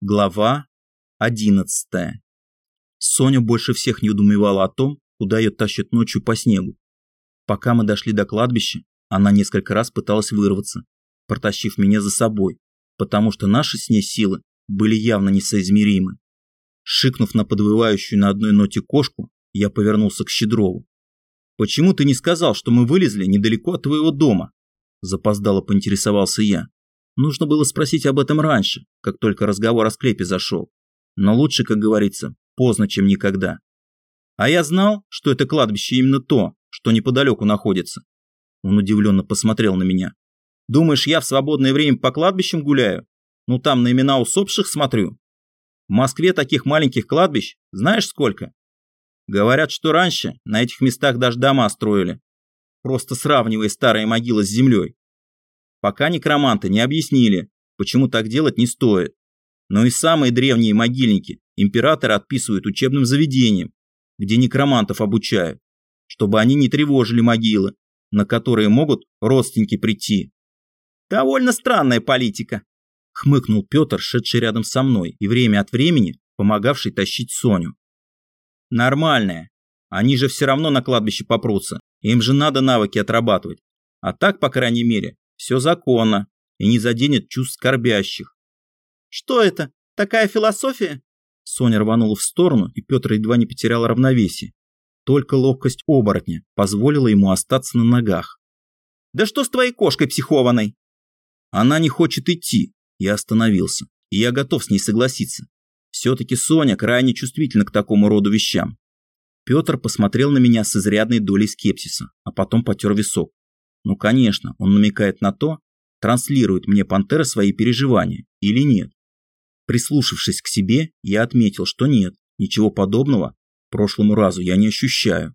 Глава 11. Соня больше всех не удумевала о том, куда ее тащат ночью по снегу. Пока мы дошли до кладбища, она несколько раз пыталась вырваться, протащив меня за собой, потому что наши с ней силы были явно несоизмеримы. Шикнув на подвывающую на одной ноте кошку, я повернулся к Щедрову. «Почему ты не сказал, что мы вылезли недалеко от твоего дома?» Запоздало поинтересовался я. Нужно было спросить об этом раньше, как только разговор о склепе зашел. Но лучше, как говорится, поздно, чем никогда. А я знал, что это кладбище именно то, что неподалеку находится. Он удивленно посмотрел на меня. Думаешь, я в свободное время по кладбищам гуляю? Ну там на имена усопших смотрю. В Москве таких маленьких кладбищ знаешь сколько? Говорят, что раньше на этих местах даже дома строили, просто сравнивая старые могилы с землей пока некроманты не объяснили, почему так делать не стоит. Но и самые древние могильники императоры отписывают учебным заведениям, где некромантов обучают, чтобы они не тревожили могилы, на которые могут родственники прийти. «Довольно странная политика», – хмыкнул Петр, шедший рядом со мной и время от времени помогавший тащить Соню. «Нормальная. Они же все равно на кладбище попрутся, им же надо навыки отрабатывать. А так, по крайней мере, все законно и не заденет чувств скорбящих. Что это? Такая философия? Соня рванула в сторону, и Петр едва не потерял равновесие. Только ловкость оборотня позволила ему остаться на ногах. «Да что с твоей кошкой психованной?» Она не хочет идти. Я остановился, и я готов с ней согласиться. Все-таки Соня крайне чувствительна к такому роду вещам. Петр посмотрел на меня с изрядной долей скепсиса, а потом потер висок. Ну, конечно, он намекает на то, транслирует мне Пантера свои переживания или нет. Прислушавшись к себе, я отметил, что нет, ничего подобного прошлому разу я не ощущаю.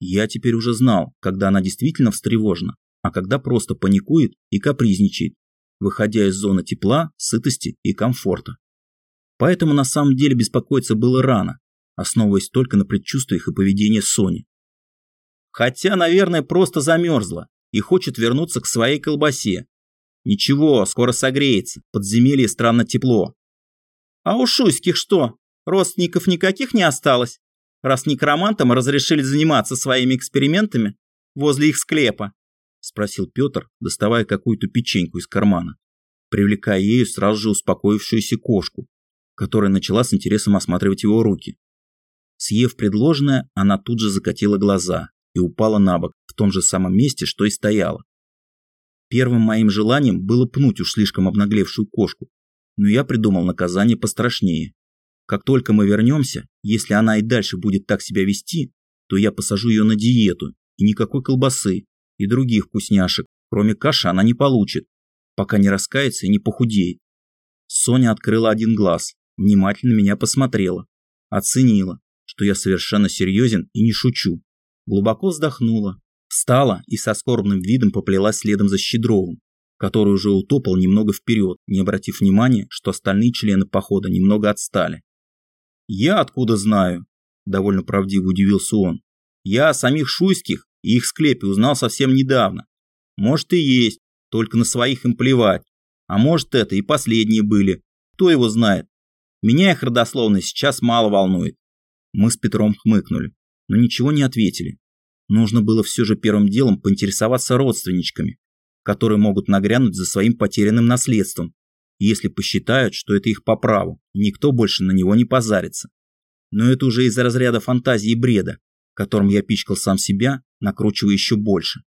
Я теперь уже знал, когда она действительно встревожена, а когда просто паникует и капризничает, выходя из зоны тепла, сытости и комфорта. Поэтому на самом деле беспокоиться было рано, основываясь только на предчувствиях и поведении Сони. Хотя, наверное, просто замерзла и хочет вернуться к своей колбасе. Ничего, скоро согреется, подземелье странно тепло. А у Шуйских что, родственников никаких не осталось? Раз некромантам разрешили заниматься своими экспериментами возле их склепа? Спросил Петр, доставая какую-то печеньку из кармана, привлекая ею сразу же успокоившуюся кошку, которая начала с интересом осматривать его руки. Съев предложенное, она тут же закатила глаза и упала на бок в том же самом месте, что и стояла. Первым моим желанием было пнуть уж слишком обнаглевшую кошку, но я придумал наказание пострашнее. Как только мы вернемся, если она и дальше будет так себя вести, то я посажу ее на диету, и никакой колбасы, и других вкусняшек, кроме каши, она не получит, пока не раскается и не похудеет. Соня открыла один глаз, внимательно меня посмотрела, оценила, что я совершенно серьезен и не шучу, глубоко вздохнула, встала и со скорбным видом поплелась следом за Щедровым, который уже утопал немного вперед, не обратив внимания, что остальные члены похода немного отстали. «Я откуда знаю?» – довольно правдиво удивился он. «Я о самих Шуйских и их склепе узнал совсем недавно. Может и есть, только на своих им плевать. А может это и последние были, кто его знает. Меня их родословно сейчас мало волнует». Мы с Петром хмыкнули, но ничего не ответили. Нужно было все же первым делом поинтересоваться родственничками, которые могут нагрянуть за своим потерянным наследством, если посчитают, что это их по праву, и никто больше на него не позарится. Но это уже из-за разряда фантазии и бреда, которым я пичкал сам себя, накручивая еще больше.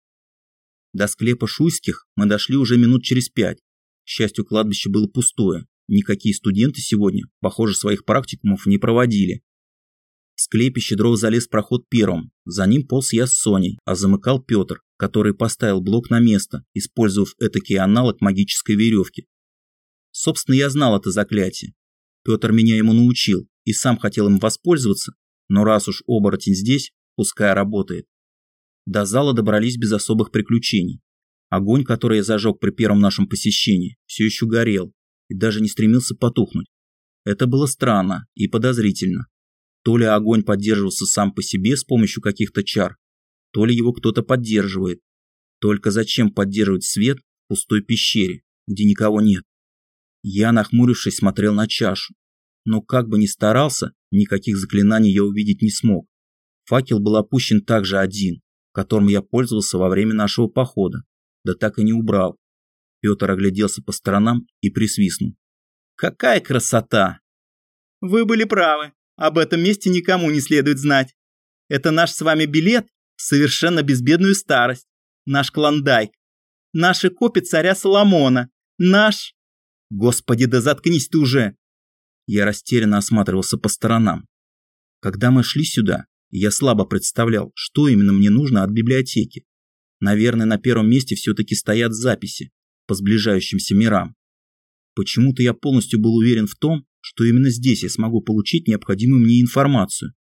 До склепа Шуйских мы дошли уже минут через пять. К счастью, кладбище было пустое. Никакие студенты сегодня, похоже, своих практикумов не проводили. В склепе Щедров залез проход первым, за ним полз я с Соней, а замыкал Петр, который поставил блок на место, использовав этакий аналог магической веревки. Собственно, я знал это заклятие. Петр меня ему научил и сам хотел им воспользоваться, но раз уж оборотень здесь, пускай работает. До зала добрались без особых приключений. Огонь, который я зажег при первом нашем посещении, все еще горел и даже не стремился потухнуть. Это было странно и подозрительно. То ли огонь поддерживался сам по себе с помощью каких-то чар, то ли его кто-то поддерживает. Только зачем поддерживать свет в пустой пещере, где никого нет? Я, нахмурившись, смотрел на чашу. Но как бы ни старался, никаких заклинаний я увидеть не смог. Факел был опущен также один, которым я пользовался во время нашего похода, да так и не убрал. Петр огляделся по сторонам и присвистнул. «Какая красота!» «Вы были правы. Об этом месте никому не следует знать. Это наш с вами билет в совершенно безбедную старость. Наш клондайк. Наши копи царя Соломона. Наш...» «Господи, да заткнись ты уже!» Я растерянно осматривался по сторонам. Когда мы шли сюда, я слабо представлял, что именно мне нужно от библиотеки. Наверное, на первом месте все-таки стоят записи по сближающимся мирам. Почему-то я полностью был уверен в том, что именно здесь я смогу получить необходимую мне информацию.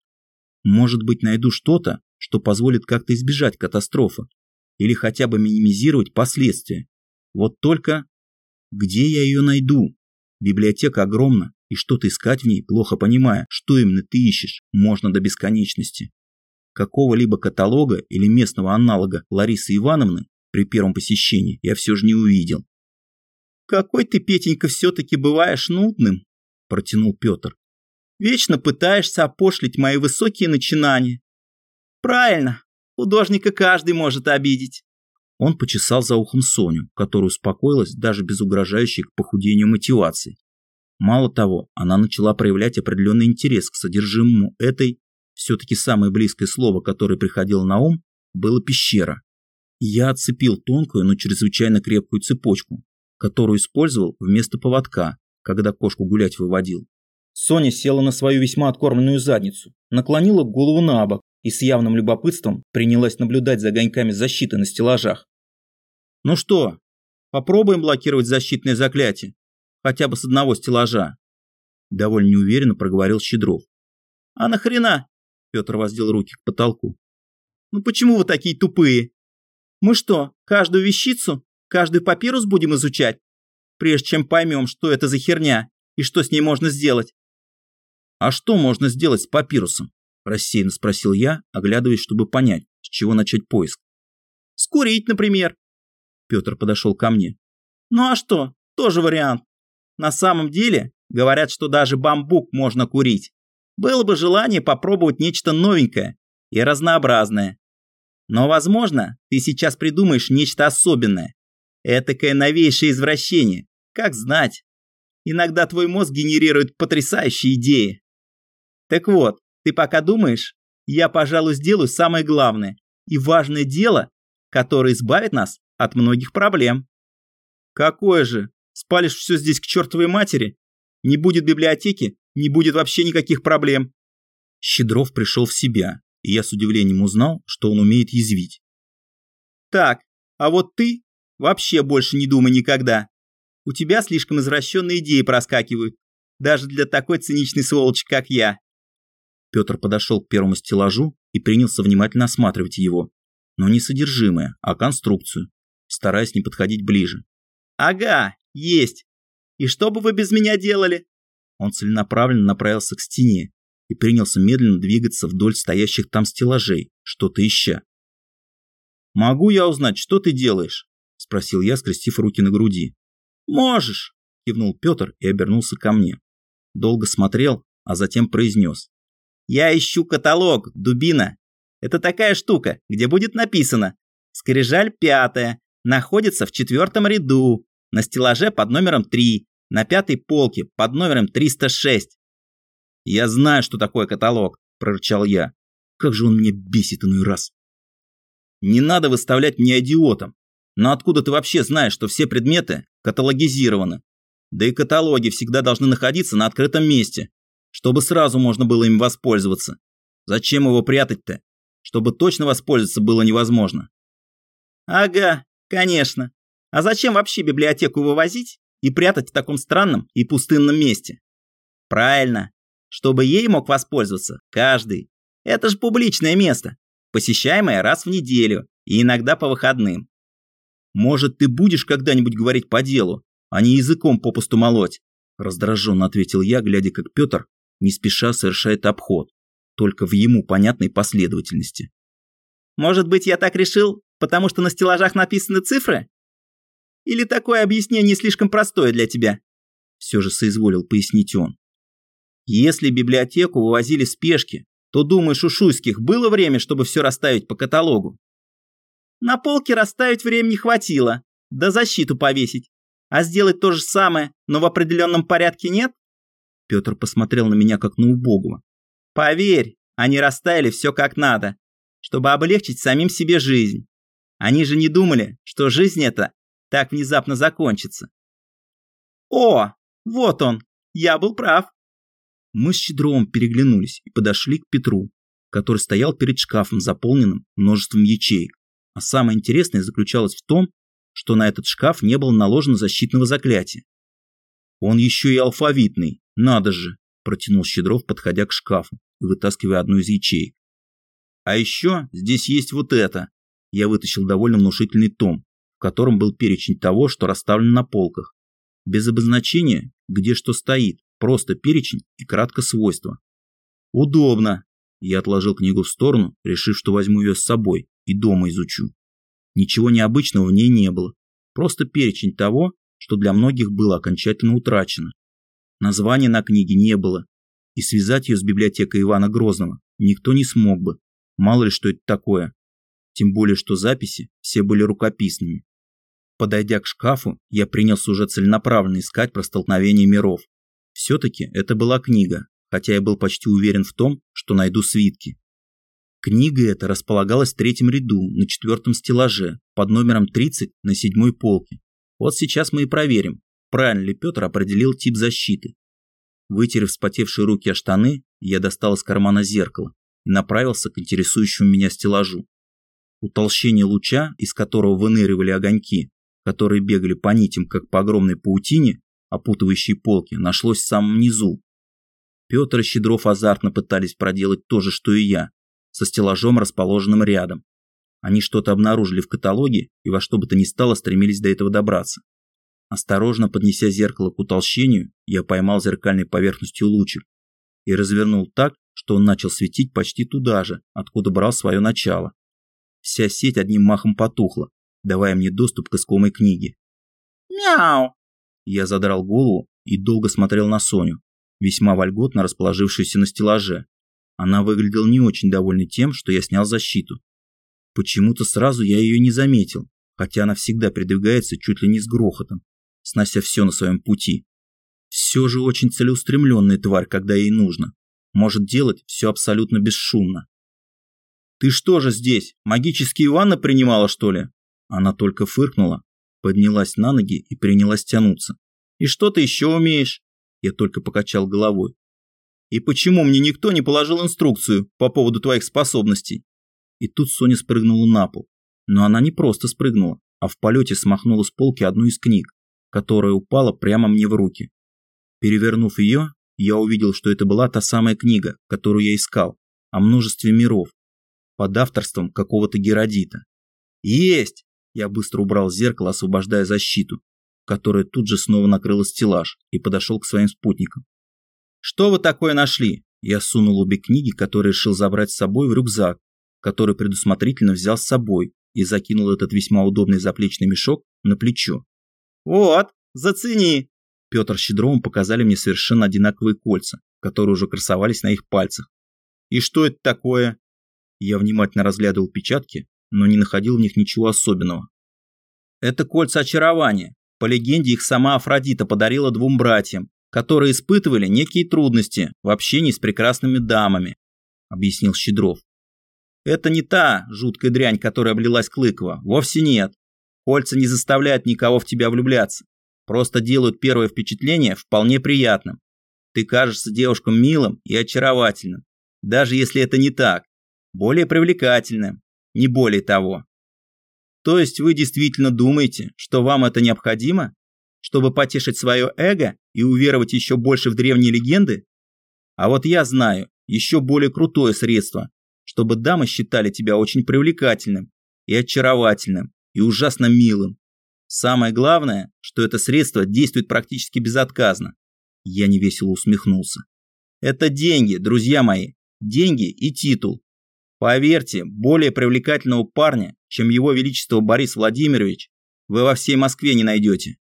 Может быть, найду что-то, что позволит как-то избежать катастрофы или хотя бы минимизировать последствия. Вот только где я ее найду? Библиотека огромна, и что-то искать в ней, плохо понимая, что именно ты ищешь, можно до бесконечности. Какого-либо каталога или местного аналога Ларисы Ивановны при первом посещении я все же не увидел. «Какой ты, Петенька, все-таки бываешь нудным», – протянул Петр. «Вечно пытаешься опошлить мои высокие начинания». «Правильно, художника каждый может обидеть». Он почесал за ухом Соню, которая успокоилась даже без угрожающей к похудению мотивации. Мало того, она начала проявлять определенный интерес к содержимому этой, все-таки самое близкое слово, которое приходило на ум, было пещера. Я отцепил тонкую, но чрезвычайно крепкую цепочку, которую использовал вместо поводка, когда кошку гулять выводил. Соня села на свою весьма откормленную задницу, наклонила голову на бок и с явным любопытством принялась наблюдать за огоньками защиты на стеллажах. «Ну что, попробуем блокировать защитное заклятие?» хотя бы с одного стеллажа. Довольно неуверенно проговорил Щедров. А нахрена? Петр воздел руки к потолку. Ну почему вы такие тупые? Мы что, каждую вещицу, каждый папирус будем изучать? Прежде чем поймем, что это за херня и что с ней можно сделать. А что можно сделать с папирусом? Рассеянно спросил я, оглядываясь, чтобы понять, с чего начать поиск. Скурить, например. Петр подошел ко мне. Ну а что, тоже вариант. На самом деле, говорят, что даже бамбук можно курить. Было бы желание попробовать нечто новенькое и разнообразное. Но, возможно, ты сейчас придумаешь нечто особенное. Этакое новейшее извращение. Как знать. Иногда твой мозг генерирует потрясающие идеи. Так вот, ты пока думаешь, я, пожалуй, сделаю самое главное и важное дело, которое избавит нас от многих проблем. Какое же? Спалишь все здесь к чертовой матери? Не будет библиотеки, не будет вообще никаких проблем. Щедров пришел в себя, и я с удивлением узнал, что он умеет язвить. Так, а вот ты вообще больше не думай никогда. У тебя слишком извращенные идеи проскакивают, даже для такой циничной сволочи, как я. Петр подошел к первому стеллажу и принялся внимательно осматривать его, но не содержимое, а конструкцию, стараясь не подходить ближе. Ага, есть. И что бы вы без меня делали? Он целенаправленно направился к стене и принялся медленно двигаться вдоль стоящих там стеллажей, что-то ища. «Могу я узнать, что ты делаешь?» – спросил я, скрестив руки на груди. «Можешь», – кивнул Петр и обернулся ко мне. Долго смотрел, а затем произнес. «Я ищу каталог, дубина. Это такая штука, где будет написано «Скрижаль пятая, находится в четвертом ряду, на стеллаже под номером 3, на пятой полке под номером 306. «Я знаю, что такое каталог», – прорычал я. «Как же он меня бесит иной раз!» «Не надо выставлять меня идиотом. Но откуда ты вообще знаешь, что все предметы каталогизированы? Да и каталоги всегда должны находиться на открытом месте, чтобы сразу можно было им воспользоваться. Зачем его прятать-то? Чтобы точно воспользоваться было невозможно». «Ага, конечно. А зачем вообще библиотеку вывозить и прятать в таком странном и пустынном месте? Правильно, чтобы ей мог воспользоваться каждый. Это же публичное место, посещаемое раз в неделю и иногда по выходным. Может, ты будешь когда-нибудь говорить по делу, а не языком попусту молоть? Раздраженно ответил я, глядя, как Петр не спеша совершает обход, только в ему понятной последовательности. Может быть, я так решил, потому что на стеллажах написаны цифры? Или такое объяснение слишком простое для тебя? все же соизволил пояснить он. Если библиотеку вывозили в спешке, то, думаешь, у Шуйских было время, чтобы все расставить по каталогу? На полке расставить времени хватило, да защиту повесить. А сделать то же самое, но в определенном порядке нет? Петр посмотрел на меня как на убогого. Поверь, они расставили все как надо, чтобы облегчить самим себе жизнь. Они же не думали, что жизнь эта так внезапно закончится. О, вот он, я был прав. Мы с Щедровым переглянулись и подошли к Петру, который стоял перед шкафом, заполненным множеством ячеек. А самое интересное заключалось в том, что на этот шкаф не было наложено защитного заклятия. Он еще и алфавитный, надо же, протянул Щедров, подходя к шкафу и вытаскивая одну из ячеек. А еще здесь есть вот это. Я вытащил довольно внушительный том, в котором был перечень того, что расставлено на полках. Без обозначения, где что стоит, просто перечень и кратко свойства. Удобно. Я отложил книгу в сторону, решив, что возьму ее с собой и дома изучу. Ничего необычного в ней не было. Просто перечень того, что для многих было окончательно утрачено. Названия на книге не было, и связать ее с библиотекой Ивана Грозного никто не смог бы. Мало ли что это такое. Тем более, что записи все были рукописными. Подойдя к шкафу, я принялся уже целенаправленно искать про столкновение миров. Все-таки это была книга, хотя я был почти уверен в том, что найду свитки. Книга эта располагалась в третьем ряду, на четвертом стеллаже, под номером 30 на седьмой полке. Вот сейчас мы и проверим, правильно ли Петр определил тип защиты. Вытерев вспотевшие руки о штаны, я достал из кармана зеркало и направился к интересующему меня стеллажу. Утолщение луча, из которого выныривали огоньки, которые бегали по нитям, как по огромной паутине, опутывающей полки, нашлось в самом низу. Петр и Щедров азартно пытались проделать то же, что и я, со стеллажом, расположенным рядом. Они что-то обнаружили в каталоге и во что бы то ни стало стремились до этого добраться. Осторожно поднеся зеркало к утолщению, я поймал зеркальной поверхностью лучик и развернул так, что он начал светить почти туда же, откуда брал свое начало. Вся сеть одним махом потухла, давая мне доступ к искомой книге. «Мяу!» Я задрал голову и долго смотрел на Соню, весьма вольготно расположившуюся на стеллаже, она выглядела не очень довольной тем, что я снял защиту. Почему-то сразу я ее не заметил, хотя она всегда передвигается чуть ли не с грохотом, снося все на своем пути. Все же очень целеустремленная тварь, когда ей нужно. Может делать все абсолютно бесшумно. «Ты что же здесь, магические ванны принимала, что ли?» Она только фыркнула, поднялась на ноги и принялась тянуться. «И что ты еще умеешь?» Я только покачал головой. И почему мне никто не положил инструкцию по поводу твоих способностей? И тут Соня спрыгнула на пол. Но она не просто спрыгнула, а в полете смахнула с полки одну из книг, которая упала прямо мне в руки. Перевернув ее, я увидел, что это была та самая книга, которую я искал, о множестве миров, под авторством какого-то Геродита. Есть! Я быстро убрал зеркало, освобождая защиту, которая тут же снова накрыла стеллаж и подошел к своим спутникам. «Что вы такое нашли?» Я сунул обе книги, которые решил забрать с собой в рюкзак, который предусмотрительно взял с собой и закинул этот весьма удобный заплечный мешок на плечо. «Вот, зацени!» Петр с Щедровым показали мне совершенно одинаковые кольца, которые уже красовались на их пальцах. «И что это такое?» Я внимательно разглядывал печатки, но не находил в них ничего особенного. «Это кольца очарования. По легенде, их сама Афродита подарила двум братьям, которые испытывали некие трудности в общении с прекрасными дамами, объяснил Щедров. Это не та жуткая дрянь, которая облилась Клыкова, вовсе нет. Кольца не заставляют никого в тебя влюбляться, просто делают первое впечатление вполне приятным. Ты кажешься девушкам милым и очаровательным, даже если это не так, более привлекательным, не более того. То есть вы действительно думаете, что вам это необходимо? Чтобы потешить свое эго и уверовать еще больше в древние легенды? А вот я знаю еще более крутое средство, чтобы дамы считали тебя очень привлекательным и очаровательным и ужасно милым. Самое главное, что это средство действует практически безотказно. Я невесело усмехнулся. Это деньги, друзья мои. Деньги и титул. Поверьте, более привлекательного парня, чем его величество Борис Владимирович, вы во всей Москве не найдете.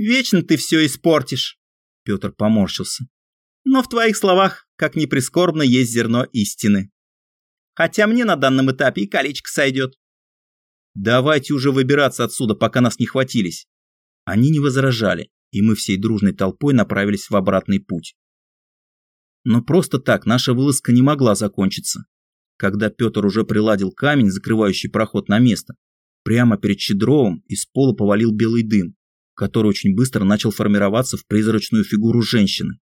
Вечно ты все испортишь. Петр поморщился. Но в твоих словах, как ни прискорбно, есть зерно истины. Хотя мне на данном этапе и колечко сойдет. Давайте уже выбираться отсюда, пока нас не хватились. Они не возражали, и мы всей дружной толпой направились в обратный путь. Но просто так наша вылазка не могла закончиться. Когда Петр уже приладил камень, закрывающий проход на место, прямо перед Щедровым из пола повалил белый дым, который очень быстро начал формироваться в призрачную фигуру женщины.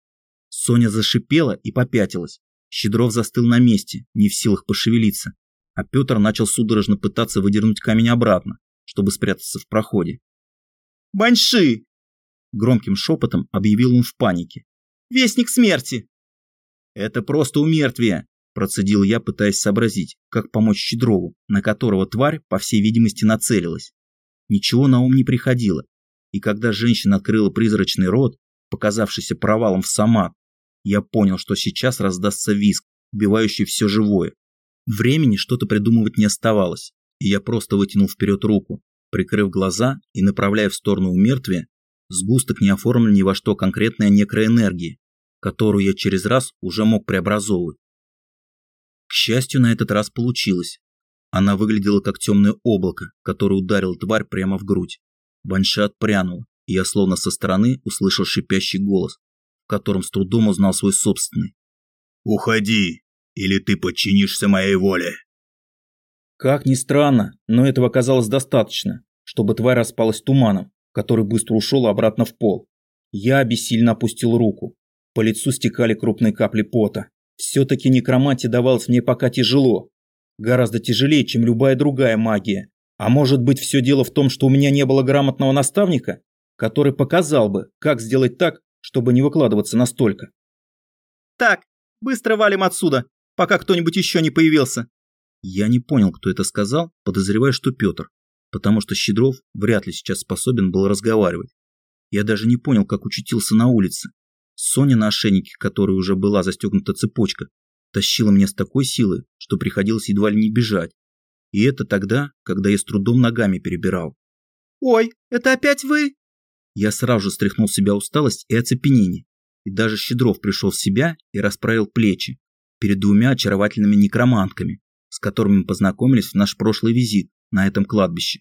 Соня зашипела и попятилась. Щедров застыл на месте, не в силах пошевелиться, а Петр начал судорожно пытаться выдернуть камень обратно, чтобы спрятаться в проходе. «Баньши!» Громким шепотом объявил он в панике. «Вестник смерти!» «Это просто умертвие!» Процедил я, пытаясь сообразить, как помочь Щедрову, на которого тварь, по всей видимости, нацелилась. Ничего на ум не приходило. И когда женщина открыла призрачный рот, показавшийся провалом в самат, я понял, что сейчас раздастся визг, убивающий все живое. Времени что-то придумывать не оставалось, и я просто вытянул вперед руку, прикрыв глаза и направляя в сторону умертвия сгусток не оформлен ни во что конкретная некроэнергии, которую я через раз уже мог преобразовывать. К счастью, на этот раз получилось. Она выглядела как темное облако, которое ударил тварь прямо в грудь. Банши отпрянула, и я словно со стороны услышал шипящий голос, в котором с трудом узнал свой собственный. «Уходи, или ты подчинишься моей воле!» Как ни странно, но этого оказалось достаточно, чтобы тварь распалась туманом, который быстро ушел обратно в пол. Я бессильно опустил руку. По лицу стекали крупные капли пота. Все-таки некромантия давалась мне пока тяжело. Гораздо тяжелее, чем любая другая магия. А может быть все дело в том, что у меня не было грамотного наставника, который показал бы, как сделать так, чтобы не выкладываться настолько. Так, быстро валим отсюда, пока кто-нибудь еще не появился. Я не понял, кто это сказал, подозревая, что Петр, потому что Щедров вряд ли сейчас способен был разговаривать. Я даже не понял, как учутился на улице, Соня на ошейнике, которой уже была застегнута цепочка, тащила меня с такой силой, что приходилось едва ли не бежать. И это тогда, когда я с трудом ногами перебирал. «Ой, это опять вы?» Я сразу же стряхнул с себя усталость и оцепенение. И даже Щедров пришел в себя и расправил плечи перед двумя очаровательными некромантками, с которыми мы познакомились в наш прошлый визит на этом кладбище.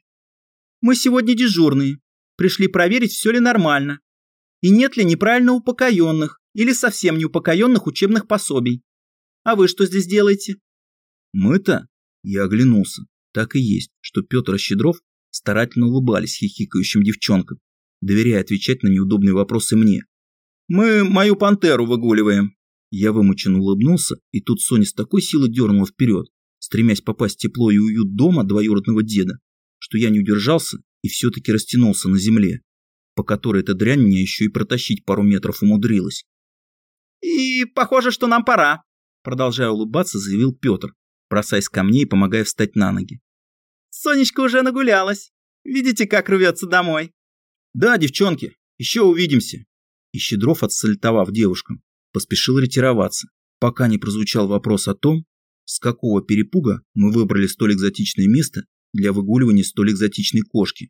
«Мы сегодня дежурные. Пришли проверить, все ли нормально и нет ли неправильно упокоенных или совсем неупокоенных учебных пособий. А вы что здесь делаете? Мы-то? Я оглянулся. Так и есть, что Петр и Щедров старательно улыбались хихикающим девчонкам, доверяя отвечать на неудобные вопросы мне. Мы мою пантеру выгуливаем. Я вымученно улыбнулся, и тут Соня с такой силой дернула вперед, стремясь попасть в тепло и уют дома двоюродного деда, что я не удержался и все-таки растянулся на земле по которой эта дрянь мне еще и протащить пару метров умудрилась. «И похоже, что нам пора», продолжая улыбаться, заявил Петр, бросаясь ко мне и помогая встать на ноги. «Сонечка уже нагулялась. Видите, как рвется домой?» «Да, девчонки, еще увидимся». И Щедров, отсалютовав девушкам, поспешил ретироваться, пока не прозвучал вопрос о том, с какого перепуга мы выбрали столь экзотичное место для выгуливания столь экзотичной кошки.